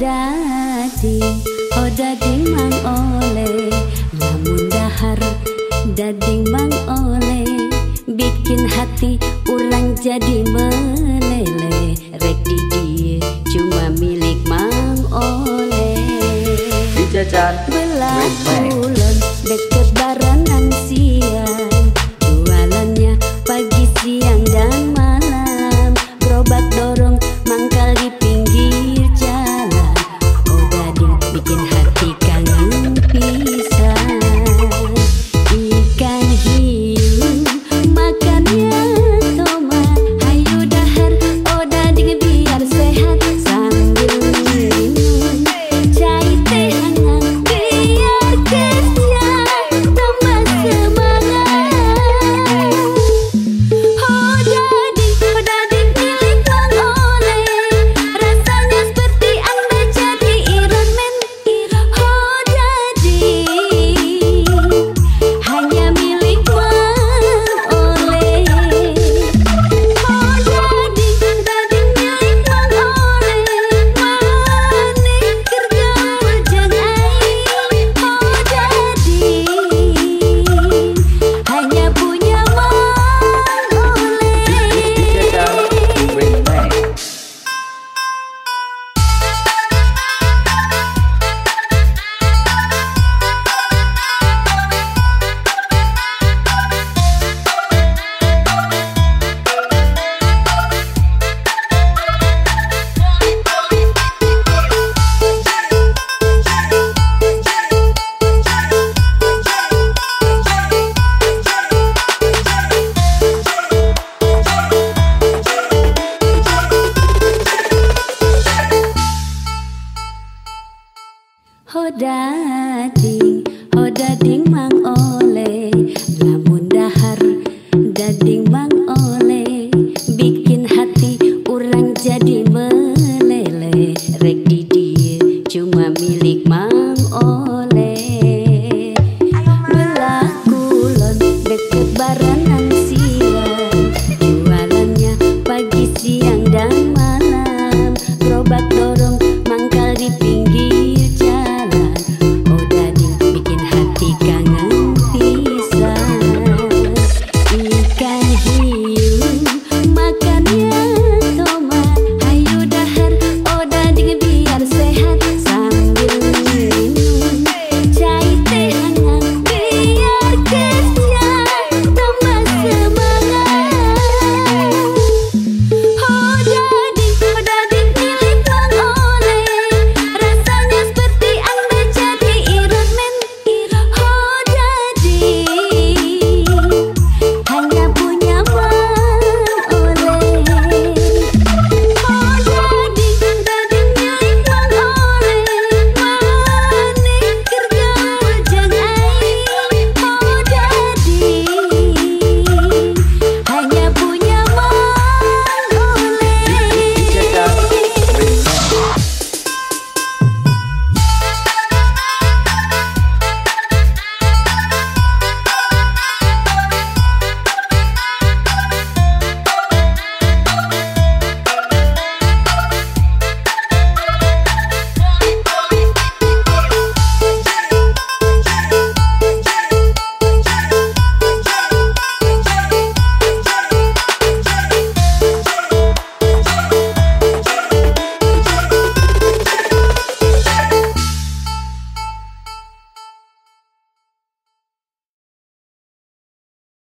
dadi oh dadi mang oleh. Lamun dahar dading mang oleh. Bikin hati ulang jadi melele. rek di dia cuma milik mang oleh. Dijajan belah bulan deket baranan si dading oh dading mang oleh. Lamun dahar dading mang oleh. Bikin hati orang jadi meleleh. Rek di dia cuma milik mang oleh. Belah kulon deket barang